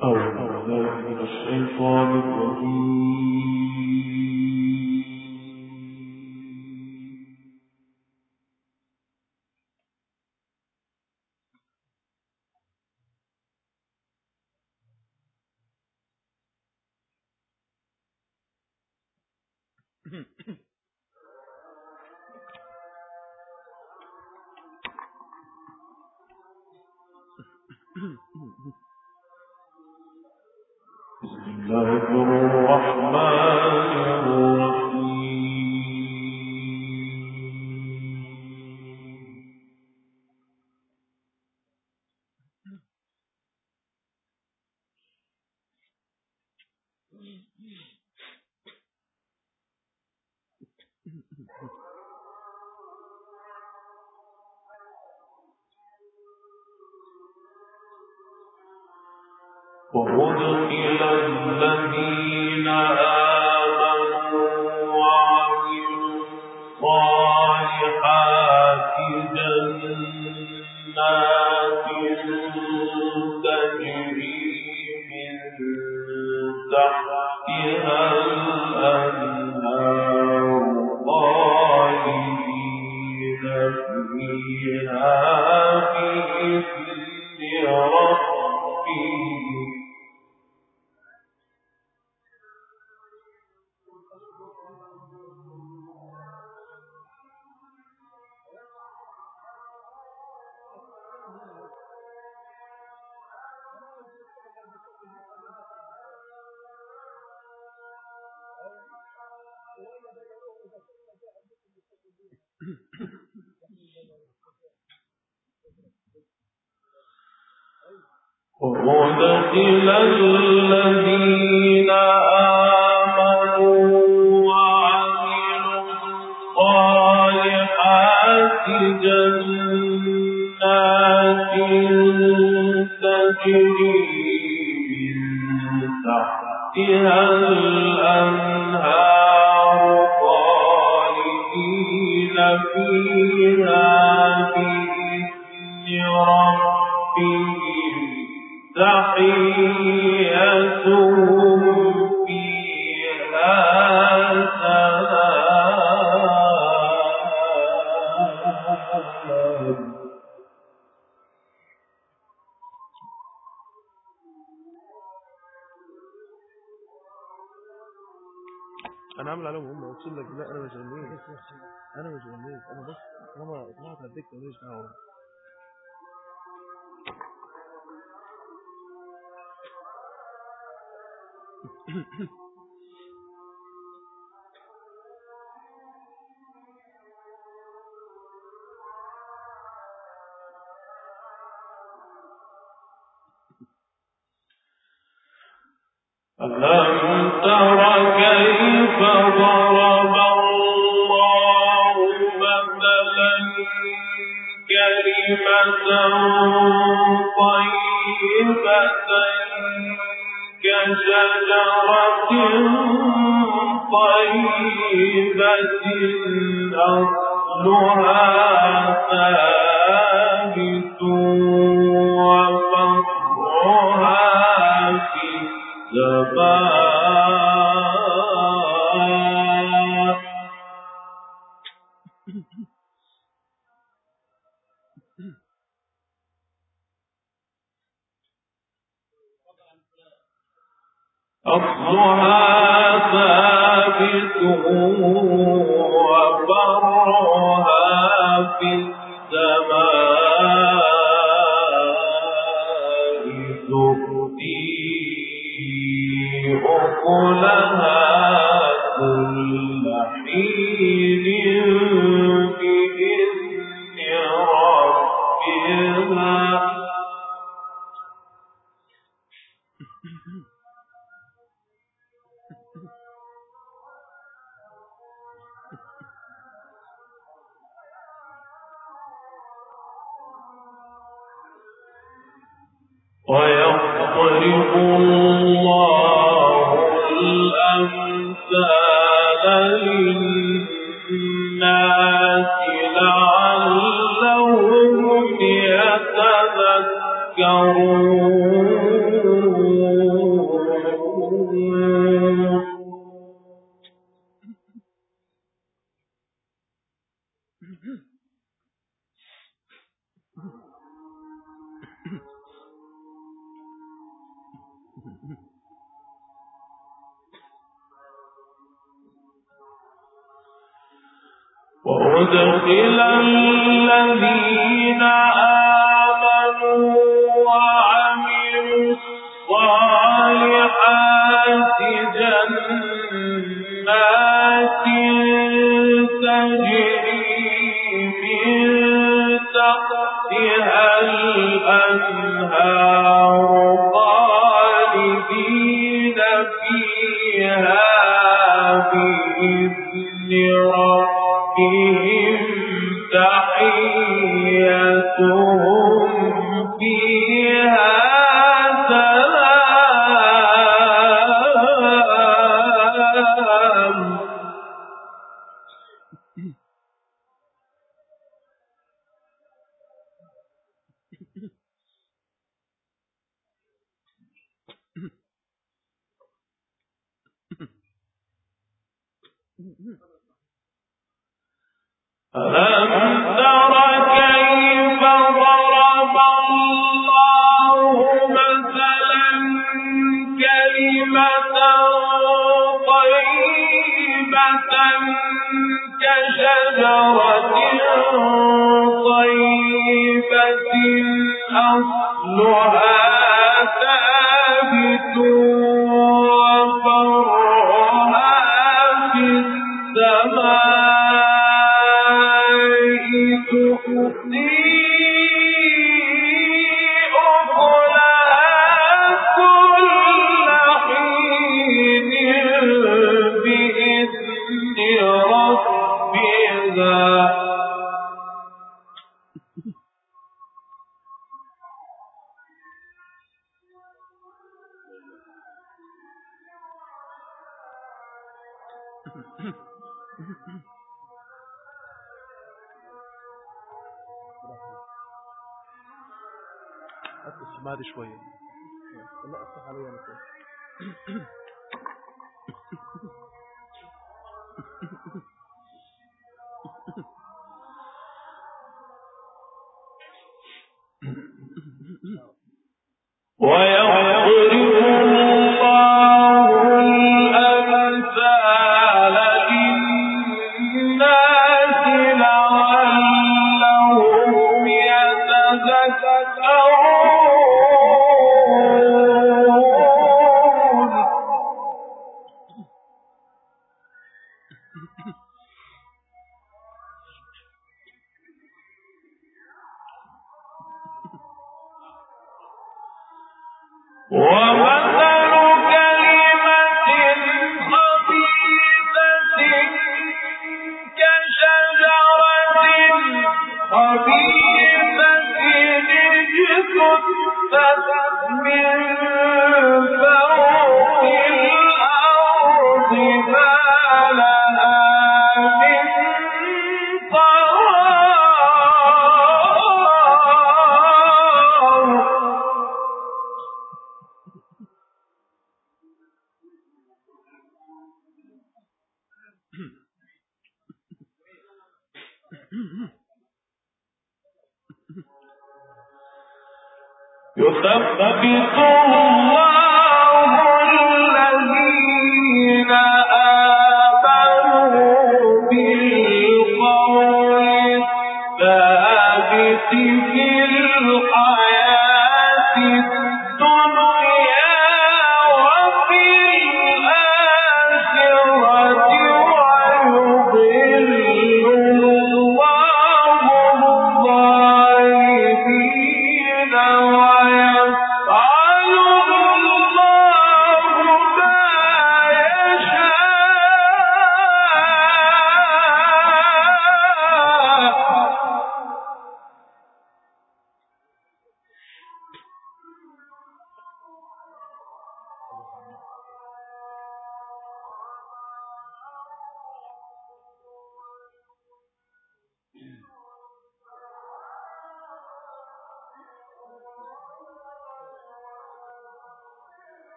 بسم وأدخل الذين آمنوا وأدخل الذين آمنوا أنا عامل عليهم هم قلت لك لا أنا مش غنيت أنا مش غنيت أنا بس طالما طلعت هديك ماليش دعوة ألم أصلها ويضرب الله الأمثال لعلهم كشجرة طيبة أصلها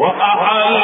وأحل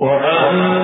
وأنزل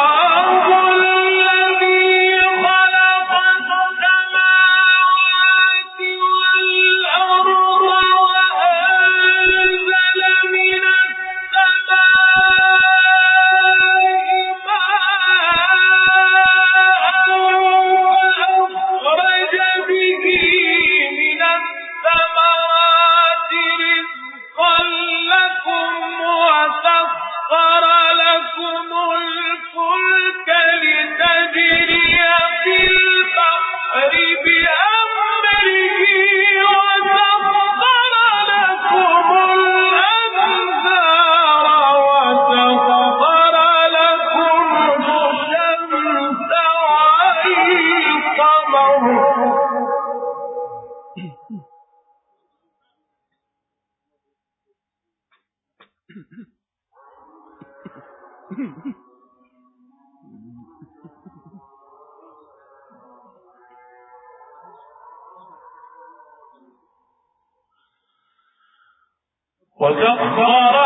وسخر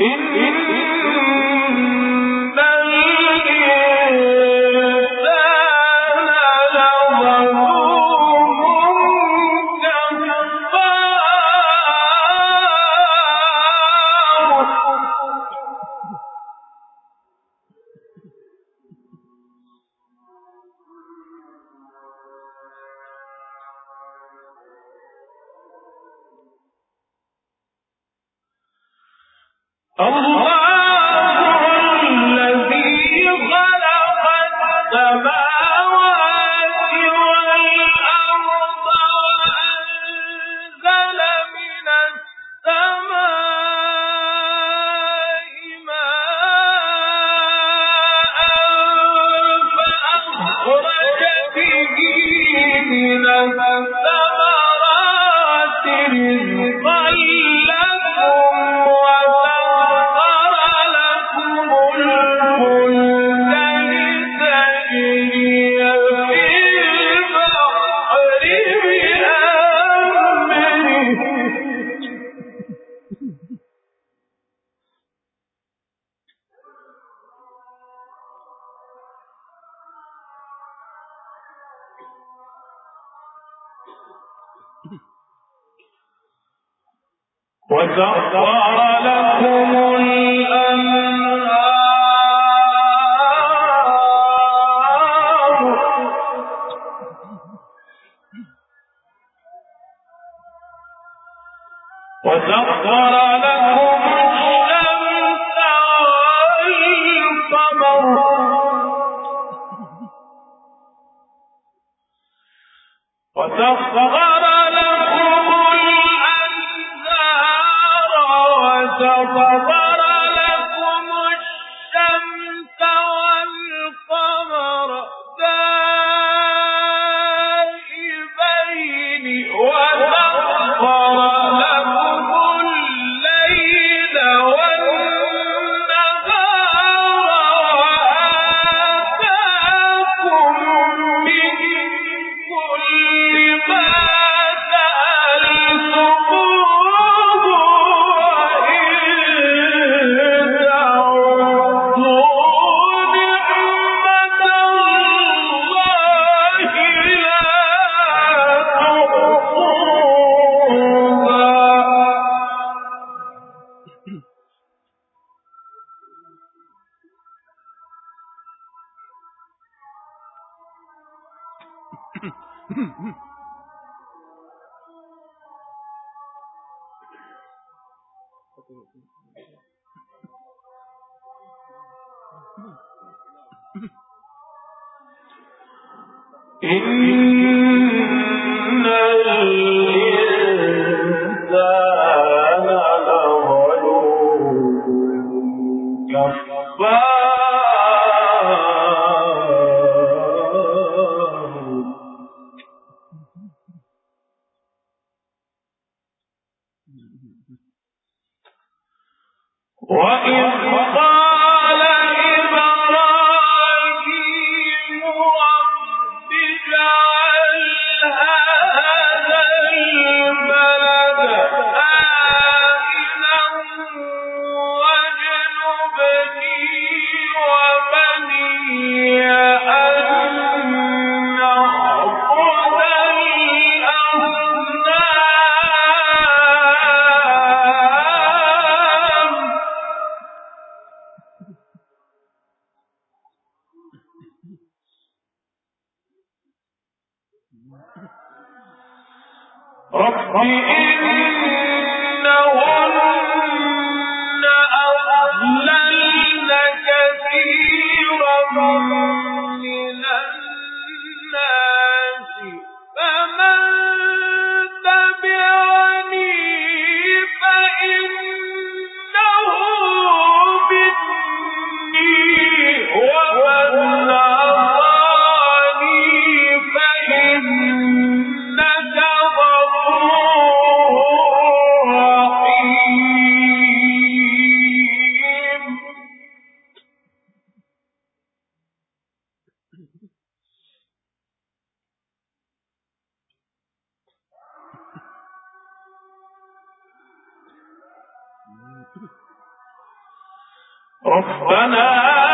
ان وسخر إن ربنا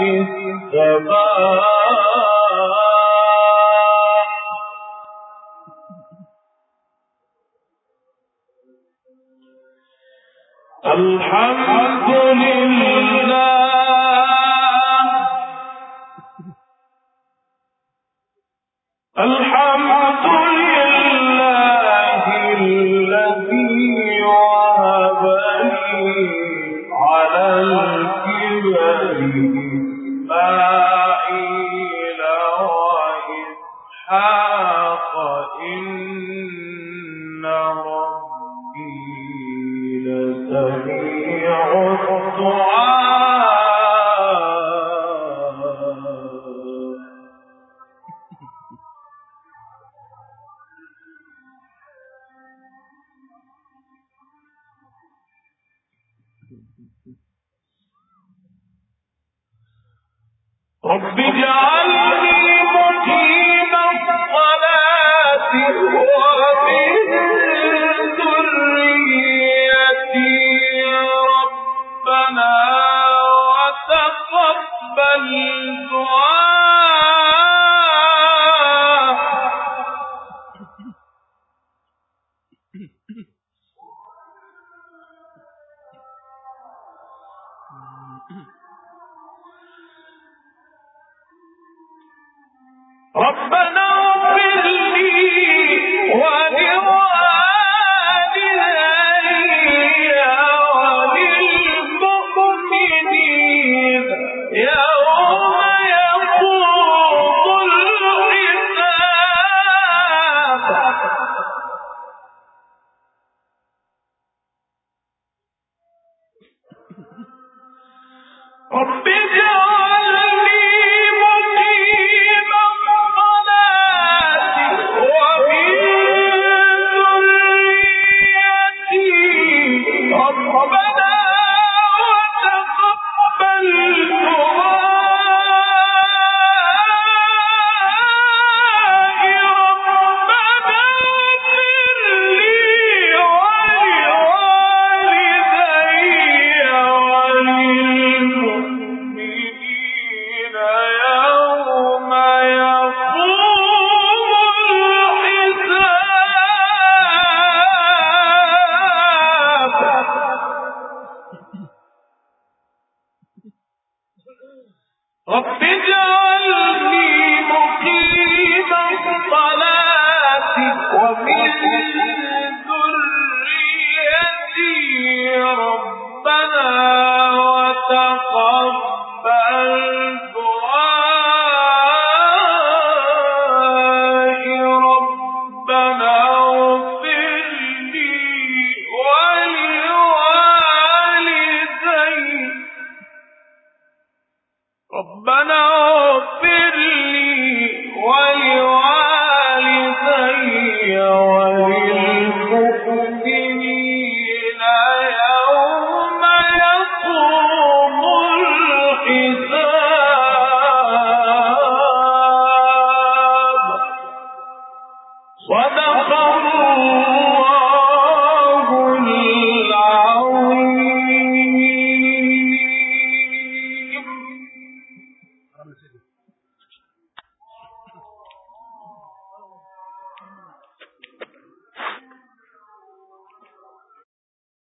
في السماء رب جعل Obey وتقبل